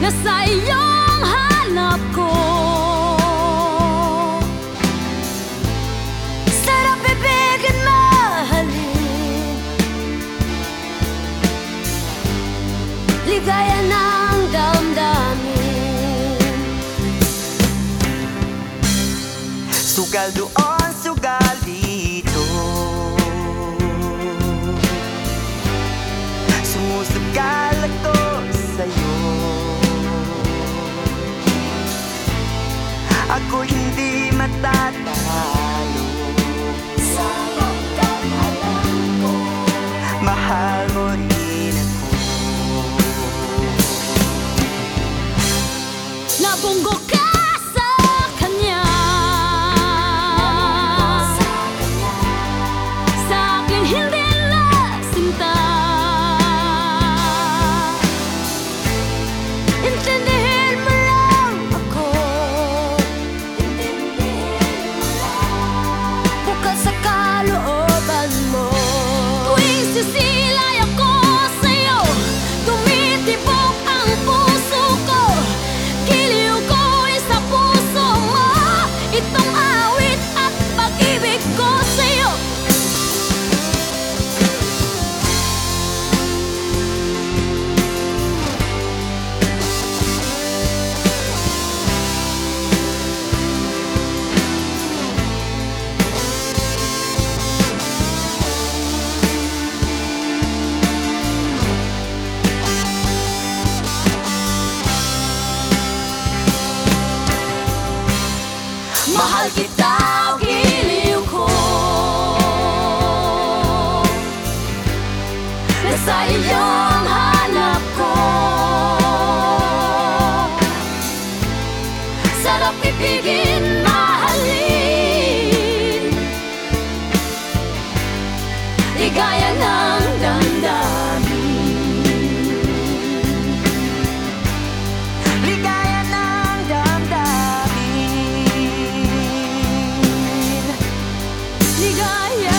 na sa iyong hanap ko. Sarap ibig at mahalin. Ligaya ng damdamin. Sugal doon, sugal dito Mahal mo rin ako. Nabunggo ka Mahal kita, o giliw ko. Nasa iyong hanap ko. Sarap ipigin Сбегая